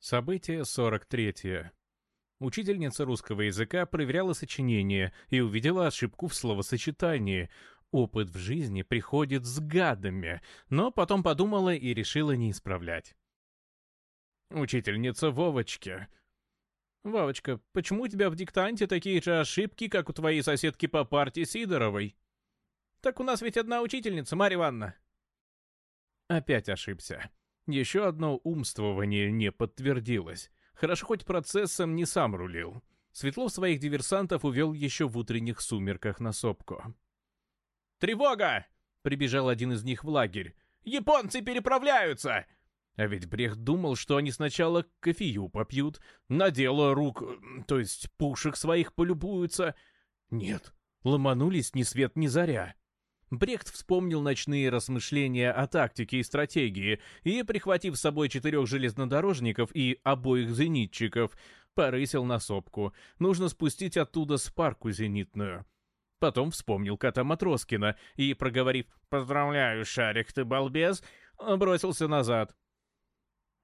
Событие 43. Учительница русского языка проверяла сочинение и увидела ошибку в словосочетании. Опыт в жизни приходит с гадами, но потом подумала и решила не исправлять. Учительница Вовочки. «Вовочка, почему у тебя в диктанте такие же ошибки, как у твоей соседки по парте Сидоровой?» «Так у нас ведь одна учительница, Марья Ивановна». Опять ошибся. Еще одно умствование не подтвердилось. Хорошо хоть процессом не сам рулил. Светлов своих диверсантов увел еще в утренних сумерках на сопку. «Тревога!» — прибежал один из них в лагерь. «Японцы переправляются!» А ведь Брех думал, что они сначала кофею попьют, на дело рук, то есть пушек своих полюбуются. Нет, ломанулись ни свет ни заря. Брехт вспомнил ночные размышления о тактике и стратегии и, прихватив с собой четырех железнодорожников и обоих зенитчиков, порысил на сопку. Нужно спустить оттуда спарку зенитную. Потом вспомнил кота Матроскина и, проговорив «Поздравляю, Шарик, ты балбес!», бросился назад.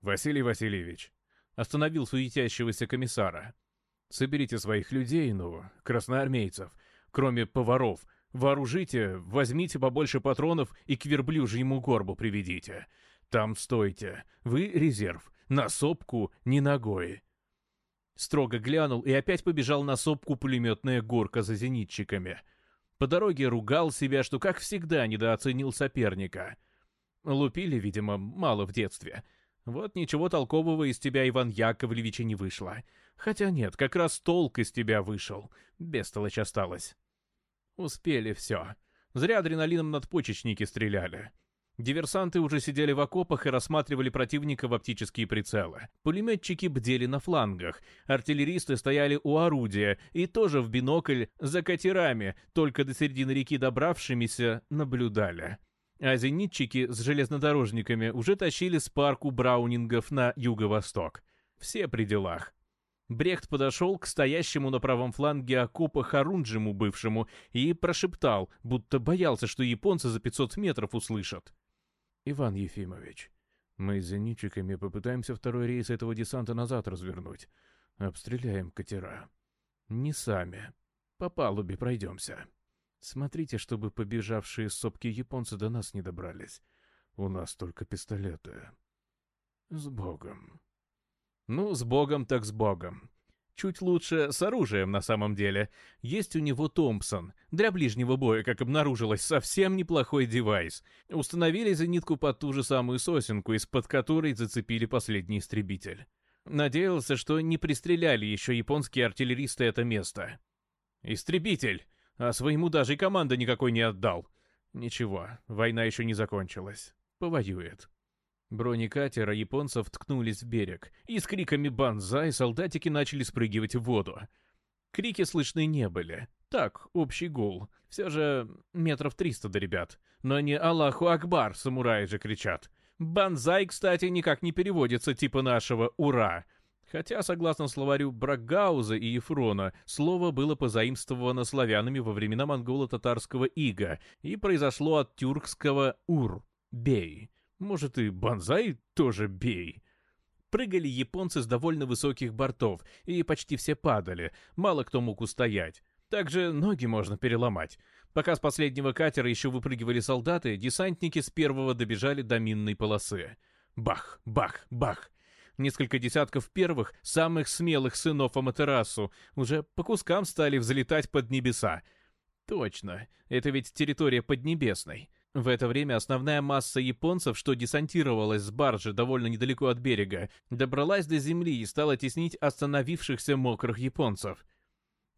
«Василий Васильевич», — остановил суетящегося комиссара, — «соберите своих людей, ну, красноармейцев, кроме поваров — Вооружите, возьмите побольше патронов и к верблюжьему горбу приведите. Там стойте. Вы резерв. На сопку не ногой. Строго глянул и опять побежал на сопку пулеметная горка за зенитчиками. По дороге ругал себя, что как всегда недооценил соперника. Лупили, видимо, мало в детстве. Вот ничего толкового из тебя, Иван Яковлевич, не вышло. Хотя нет, как раз толк из тебя вышел. Бестолочь осталась. Успели все. Зря адреналином надпочечники стреляли. Диверсанты уже сидели в окопах и рассматривали противника в оптические прицелы. Пулеметчики бдели на флангах, артиллеристы стояли у орудия и тоже в бинокль за катерами, только до середины реки добравшимися, наблюдали. А зенитчики с железнодорожниками уже тащили с парку браунингов на юго-восток. Все при делах. Брехт подошел к стоящему на правом фланге окопа Харунджиму бывшему и прошептал, будто боялся, что японцы за 500 метров услышат. «Иван Ефимович, мы с зенитчиками попытаемся второй рейс этого десанта назад развернуть. Обстреляем катера. Не сами. По палубе пройдемся. Смотрите, чтобы побежавшие с сопки японцы до нас не добрались. У нас только пистолеты. С Богом». Ну, с богом так с богом. Чуть лучше с оружием на самом деле. Есть у него Томпсон. Для ближнего боя, как обнаружилось, совсем неплохой девайс. Установили зенитку под ту же самую сосенку, из-под которой зацепили последний истребитель. Надеялся, что не пристреляли еще японские артиллеристы это место. Истребитель! А своему даже и команда никакой не отдал. Ничего, война еще не закончилась. Повоюет. Бронекатера японцев ткнулись в берег, и с криками «Банзай» солдатики начали спрыгивать в воду. Крики слышны не были. Так, общий гул. Все же метров триста до ребят. Но не «Аллаху Акбар» самураи же кричат. «Банзай», кстати, никак не переводится типа нашего «Ура». Хотя, согласно словарю Брагауза и Ефрона, слово было позаимствовано славянами во времена монголо-татарского ига и произошло от тюркского «ур» — «бей». Может, и бонзай тоже бей. Прыгали японцы с довольно высоких бортов, и почти все падали, мало кто мог устоять. Также ноги можно переломать. Пока с последнего катера еще выпрыгивали солдаты, десантники с первого добежали до минной полосы. Бах, бах, бах. Несколько десятков первых, самых смелых сынов Аматерасу, уже по кускам стали взлетать под небеса. Точно, это ведь территория Поднебесной. В это время основная масса японцев, что десантировалась с баржи довольно недалеко от берега, добралась до земли и стала теснить остановившихся мокрых японцев.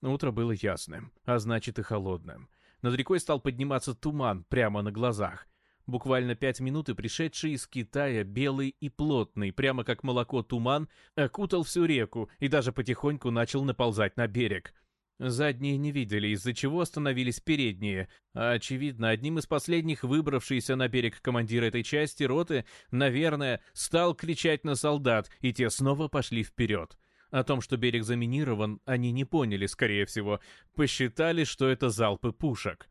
Утро было ясным, а значит и холодным. Над рекой стал подниматься туман прямо на глазах. Буквально пять минут и пришедший из Китая белый и плотный, прямо как молоко туман, окутал всю реку и даже потихоньку начал наползать на берег — Задние не видели, из-за чего остановились передние, а, очевидно, одним из последних выбравшийся на берег командир этой части роты, наверное, стал кричать на солдат, и те снова пошли вперед. О том, что берег заминирован, они не поняли, скорее всего, посчитали, что это залпы пушек.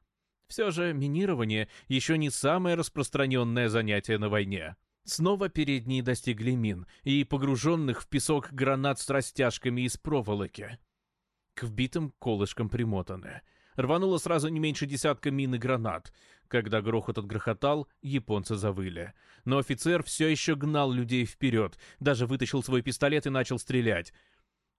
Все же минирование еще не самое распространенное занятие на войне. Снова передние достигли мин и погруженных в песок гранат с растяжками из проволоки к вбитым колышкам примотаны. Рвануло сразу не меньше десятка мин и гранат. Когда грохот отгрохотал, японцы завыли. Но офицер все еще гнал людей вперед, даже вытащил свой пистолет и начал стрелять.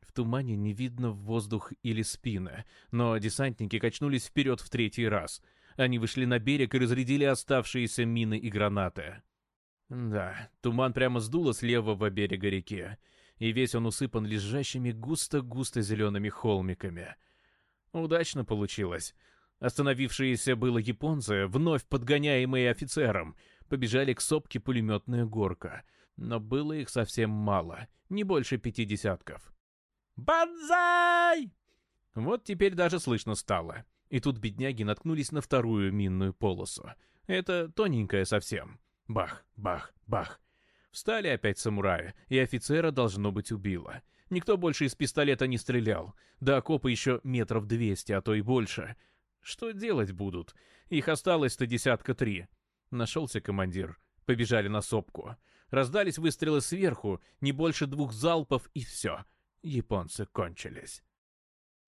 В тумане не видно воздух или спины, но десантники качнулись вперед в третий раз. Они вышли на берег и разрядили оставшиеся мины и гранаты. Да, туман прямо сдуло с левого берега реки и весь он усыпан лежащими густо-густо зелеными холмиками. Удачно получилось. Остановившиеся было японцы, вновь подгоняемые офицером, побежали к сопке пулеметная горка. Но было их совсем мало, не больше пяти десятков. «Бонзай!» Вот теперь даже слышно стало. И тут бедняги наткнулись на вторую минную полосу. Это тоненькая совсем. Бах, бах, бах. Встали опять самураи, и офицера должно быть убило. Никто больше из пистолета не стрелял. До окопа еще метров двести, а то и больше. Что делать будут? Их осталось-то десятка три. Нашелся командир. Побежали на сопку. Раздались выстрелы сверху, не больше двух залпов и все. Японцы кончились.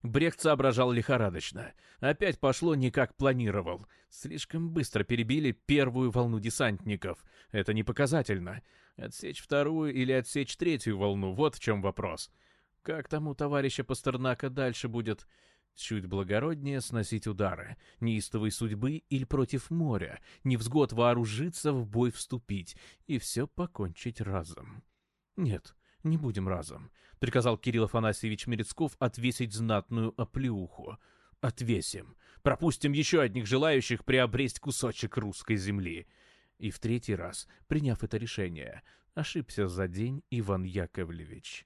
Брехт соображал лихорадочно. Опять пошло не как планировал. Слишком быстро перебили первую волну десантников. Это не показательно. Отсечь вторую или отсечь третью волну — вот в чем вопрос. Как тому товарища Пастернака дальше будет? Чуть благороднее сносить удары, неистовой судьбы или против моря, невзгод вооружиться, в бой вступить и все покончить разом. Нет, не будем разом», — приказал Кирилл Афанасьевич Мерецков отвесить знатную оплеуху. «Отвесим. Пропустим еще одних желающих приобресть кусочек русской земли». И в третий раз, приняв это решение, ошибся за день Иван Яковлевич.